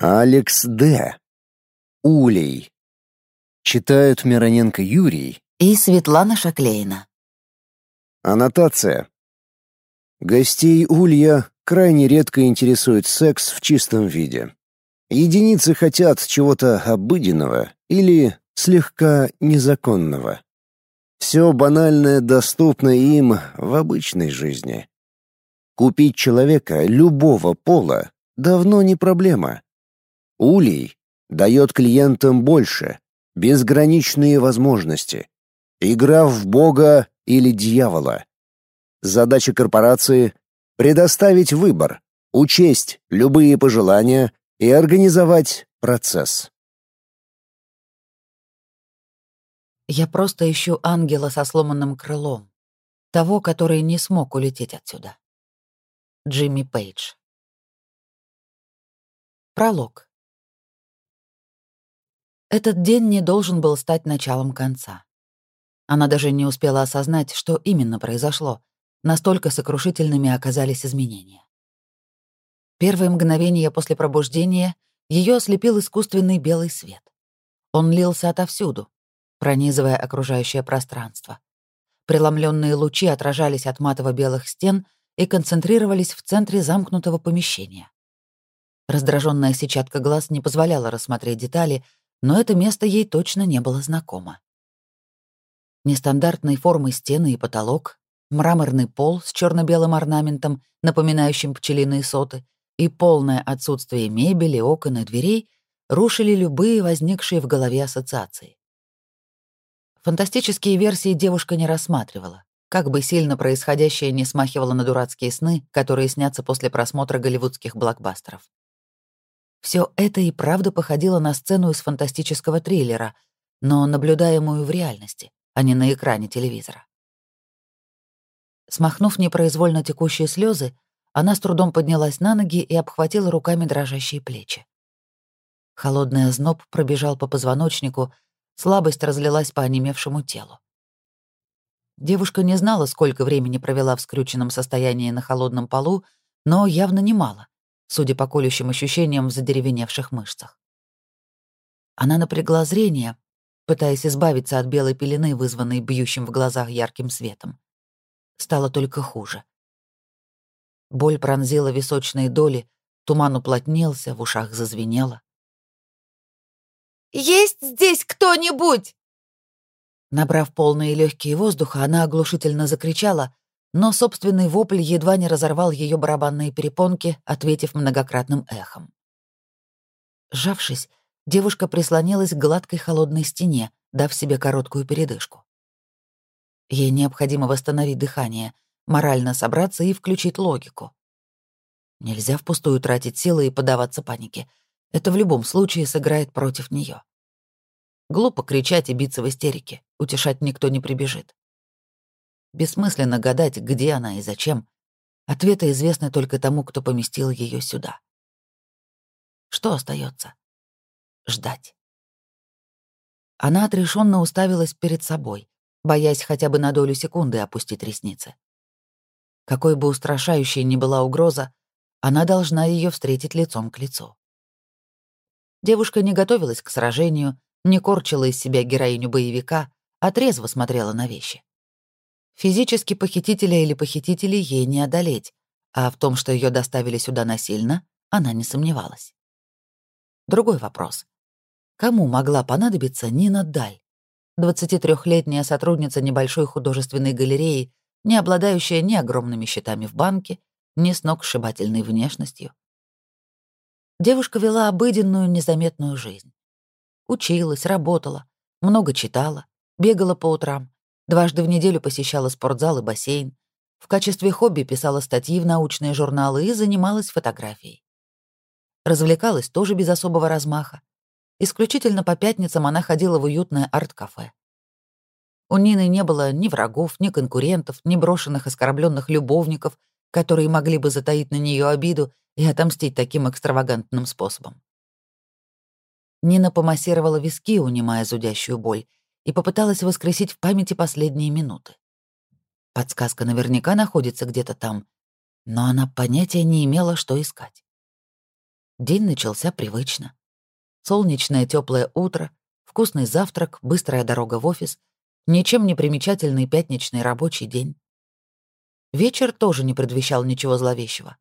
Алекс Д. Улей. Читают Мироненко Юрий и Светлана Шаклейна. Аннотация. Гостей Улья крайне редко интересует секс в чистом виде. Единицы хотят чего-то обыденного или слегка незаконного. Все банальное доступно им в обычной жизни. Купить человека любого пола давно не проблема. Улей дает клиентам больше, безграничные возможности. Игра в бога или дьявола. Задача корпорации — предоставить выбор, учесть любые пожелания и организовать процесс. Я просто ищу ангела со сломанным крылом, того, который не смог улететь отсюда. Джимми Пейдж. Пролог. Этот день не должен был стать началом конца. Она даже не успела осознать, что именно произошло. Настолько сокрушительными оказались изменения. Первые мгновения после пробуждения ее ослепил искусственный белый свет. Он лился отовсюду, пронизывая окружающее пространство. Преломленные лучи отражались от матово-белых стен и концентрировались в центре замкнутого помещения. Раздраженная сетчатка глаз не позволяла рассмотреть детали, но это место ей точно не было знакомо нестандартной формы стены и потолок, мраморный пол с черно белым орнаментом, напоминающим пчелиные соты, и полное отсутствие мебели, окон и дверей рушили любые возникшие в голове ассоциации. Фантастические версии девушка не рассматривала, как бы сильно происходящее не смахивало на дурацкие сны, которые снятся после просмотра голливудских блокбастеров. Все это и правда походило на сцену из фантастического триллера, но наблюдаемую в реальности а не на экране телевизора. Смахнув непроизвольно текущие слезы, она с трудом поднялась на ноги и обхватила руками дрожащие плечи. Холодный озноб пробежал по позвоночнику, слабость разлилась по онемевшему телу. Девушка не знала, сколько времени провела в скрюченном состоянии на холодном полу, но явно немало, судя по колющим ощущениям в задеревеневших мышцах. Она напрягла зрение, пытаясь избавиться от белой пелены, вызванной бьющим в глазах ярким светом. Стало только хуже. Боль пронзила височные доли, туман уплотнился, в ушах зазвенело. «Есть здесь кто-нибудь?» Набрав полные легкие воздуха, она оглушительно закричала, но собственный вопль едва не разорвал ее барабанные перепонки, ответив многократным эхом. Сжавшись, девушка прислонилась к гладкой холодной стене, дав себе короткую передышку. Ей необходимо восстановить дыхание, морально собраться и включить логику. Нельзя впустую тратить силы и поддаваться панике. Это в любом случае сыграет против нее. Глупо кричать и биться в истерике, утешать никто не прибежит. Бессмысленно гадать, где она и зачем. Ответы известны только тому, кто поместил ее сюда. Что остается? ждать. Она отрешенно уставилась перед собой, боясь хотя бы на долю секунды опустить ресницы. Какой бы устрашающей ни была угроза, она должна ее встретить лицом к лицу. Девушка не готовилась к сражению, не корчила из себя героиню боевика, а трезво смотрела на вещи. Физически похитителя или похитителей ей не одолеть, а в том, что ее доставили сюда насильно, она не сомневалась. Другой вопрос. Кому могла понадобиться Нина Даль? 23-летняя сотрудница небольшой художественной галереи, не обладающая ни огромными счетами в банке, ни сногсшибательной внешностью. Девушка вела обыденную, незаметную жизнь. Училась, работала, много читала, бегала по утрам, дважды в неделю посещала спортзал и бассейн, в качестве хобби писала статьи в научные журналы и занималась фотографией. Развлекалась тоже без особого размаха, Исключительно по пятницам она ходила в уютное арт-кафе. У Нины не было ни врагов, ни конкурентов, ни брошенных оскорбленных любовников, которые могли бы затаить на нее обиду и отомстить таким экстравагантным способом. Нина помассировала виски, унимая зудящую боль, и попыталась воскресить в памяти последние минуты. Подсказка наверняка находится где-то там, но она понятия не имела, что искать. День начался привычно. Солнечное теплое утро, вкусный завтрак, быстрая дорога в офис, ничем не примечательный пятничный рабочий день. Вечер тоже не предвещал ничего зловещего.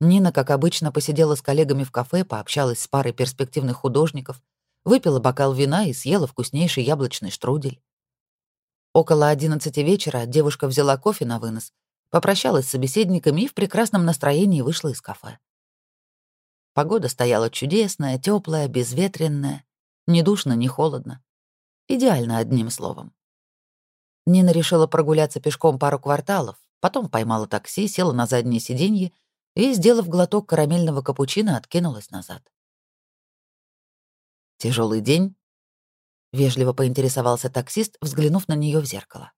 Нина, как обычно, посидела с коллегами в кафе, пообщалась с парой перспективных художников, выпила бокал вина и съела вкуснейший яблочный штрудель. Около одиннадцати вечера девушка взяла кофе на вынос, попрощалась с собеседниками и в прекрасном настроении вышла из кафе. Погода стояла чудесная, теплая, безветренная, ни душно, ни холодно. Идеально, одним словом. Нина решила прогуляться пешком пару кварталов, потом поймала такси, села на заднее сиденье и, сделав глоток карамельного капучино, откинулась назад. Тяжелый день?» — вежливо поинтересовался таксист, взглянув на нее в зеркало.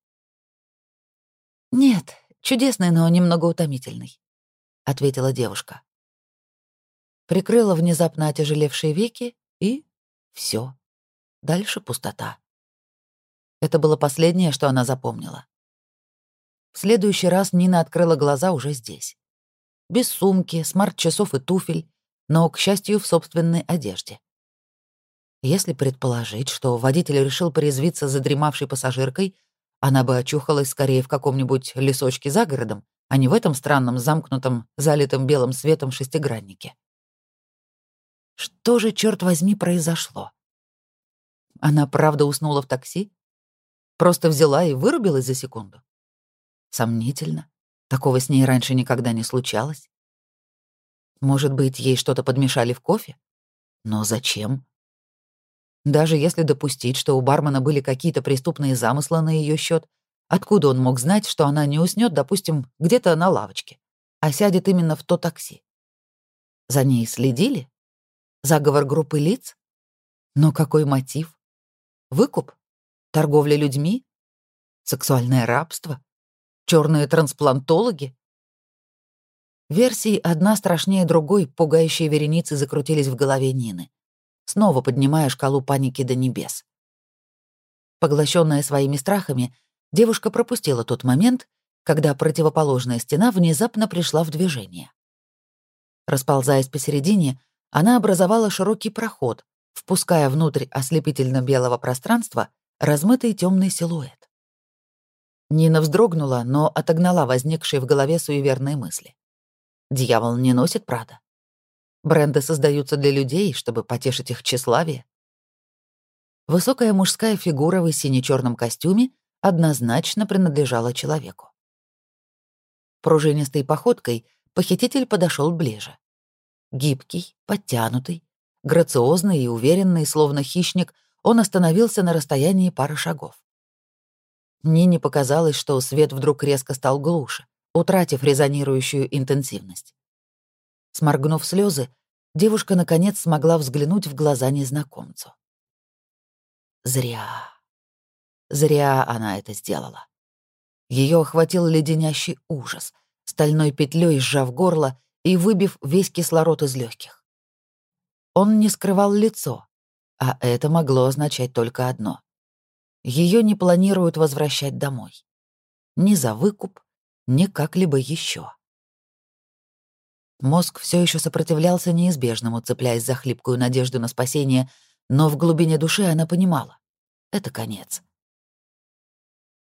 «Нет, чудесный, но немного утомительный», — ответила девушка прикрыла внезапно отяжелевшие веки и все. Дальше пустота. Это было последнее, что она запомнила. В следующий раз Нина открыла глаза уже здесь. Без сумки, смарт-часов и туфель, но, к счастью, в собственной одежде. Если предположить, что водитель решил порезвиться задремавшей пассажиркой, она бы очухалась скорее в каком-нибудь лесочке за городом, а не в этом странном замкнутом, залитым белым светом шестиграннике. Что же, черт возьми, произошло? Она правда уснула в такси? Просто взяла и вырубилась за секунду? Сомнительно. Такого с ней раньше никогда не случалось. Может быть, ей что-то подмешали в кофе? Но зачем? Даже если допустить, что у бармена были какие-то преступные замыслы на ее счет, откуда он мог знать, что она не уснет, допустим, где-то на лавочке, а сядет именно в то такси? За ней следили? Заговор группы лиц? Но какой мотив? Выкуп? Торговля людьми? Сексуальное рабство? Черные трансплантологи? Версии одна страшнее другой, пугающие вереницы закрутились в голове Нины, снова поднимая шкалу паники до небес. Поглощенная своими страхами, девушка пропустила тот момент, когда противоположная стена внезапно пришла в движение. Расползаясь посередине, она образовала широкий проход, впуская внутрь ослепительно-белого пространства размытый темный силуэт. Нина вздрогнула, но отогнала возникшие в голове суеверные мысли. Дьявол не носит Прада. Бренды создаются для людей, чтобы потешить их тщеславие. Высокая мужская фигура в сине-черном костюме однозначно принадлежала человеку. Пружинистой походкой похититель подошел ближе. Гибкий, подтянутый, грациозный и уверенный, словно хищник, он остановился на расстоянии пары шагов. Нине показалось, что свет вдруг резко стал глуше, утратив резонирующую интенсивность. Сморгнув слезы, девушка наконец смогла взглянуть в глаза незнакомцу. Зря. Зря она это сделала. Ее охватил леденящий ужас, стальной петлей сжав горло и выбив весь кислород из легких. Он не скрывал лицо, а это могло означать только одно. Ее не планируют возвращать домой. Ни за выкуп, ни как-либо еще. Мозг все еще сопротивлялся неизбежному, цепляясь за хлипкую надежду на спасение, но в глубине души она понимала — это конец.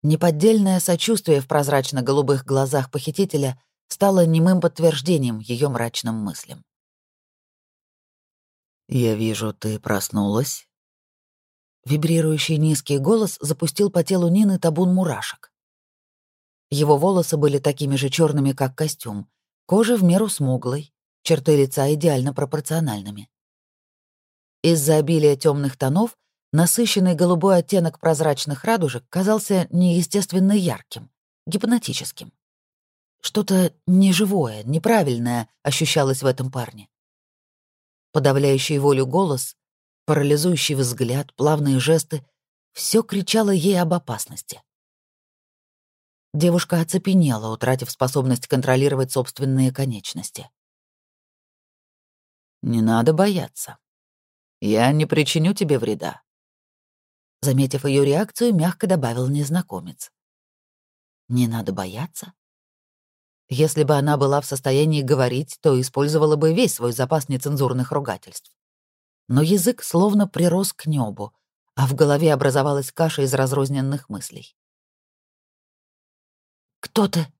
Неподдельное сочувствие в прозрачно-голубых глазах похитителя — стало немым подтверждением ее мрачным мыслям. «Я вижу, ты проснулась». Вибрирующий низкий голос запустил по телу Нины табун мурашек. Его волосы были такими же черными, как костюм, кожа в меру смуглой, черты лица идеально пропорциональными. Из-за обилия темных тонов насыщенный голубой оттенок прозрачных радужек казался неестественно ярким, гипнотическим. Что-то неживое, неправильное ощущалось в этом парне. Подавляющий волю голос, парализующий взгляд, плавные жесты — все кричало ей об опасности. Девушка оцепенела, утратив способность контролировать собственные конечности. «Не надо бояться. Я не причиню тебе вреда», — заметив ее реакцию, мягко добавил незнакомец. «Не надо бояться? Если бы она была в состоянии говорить, то использовала бы весь свой запас нецензурных ругательств. Но язык словно прирос к небу, а в голове образовалась каша из разрозненных мыслей. «Кто ты?»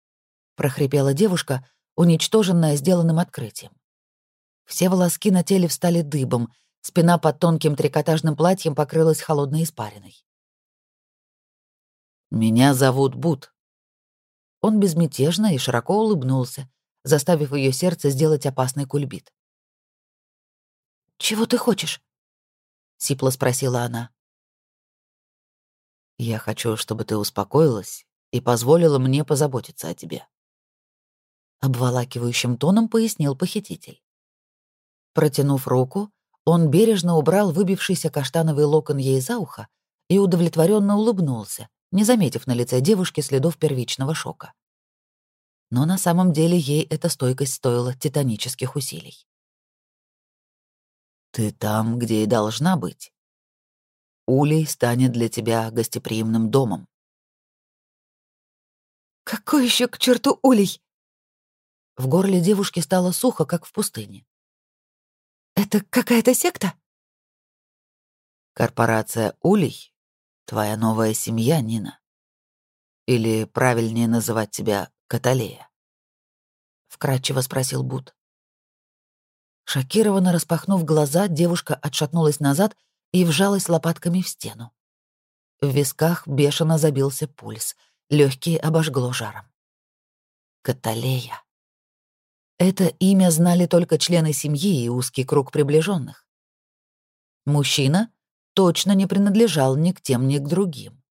— прохрипела девушка, уничтоженная сделанным открытием. Все волоски на теле встали дыбом, спина под тонким трикотажным платьем покрылась холодной испариной. «Меня зовут Бут». Он безмятежно и широко улыбнулся, заставив ее сердце сделать опасный кульбит. «Чего ты хочешь?» — сипло спросила она. «Я хочу, чтобы ты успокоилась и позволила мне позаботиться о тебе», — обволакивающим тоном пояснил похититель. Протянув руку, он бережно убрал выбившийся каштановый локон ей за ухо и удовлетворенно улыбнулся, не заметив на лице девушки следов первичного шока. Но на самом деле ей эта стойкость стоила титанических усилий. «Ты там, где и должна быть. Улей станет для тебя гостеприимным домом». «Какой еще к черту улей?» В горле девушки стало сухо, как в пустыне. «Это какая-то секта?» «Корпорация Улей — твоя новая семья, Нина. Или правильнее называть тебя Каталея?» — вкратчиво спросил Бут. Шокированно распахнув глаза, девушка отшатнулась назад и вжалась лопатками в стену. В висках бешено забился пульс, легкие обожгло жаром. Каталея. Это имя знали только члены семьи и узкий круг приближенных. Мужчина точно не принадлежал ни к тем, ни к другим.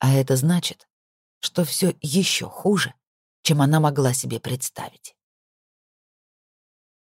А это значит, что все еще хуже, чем она могла себе представить.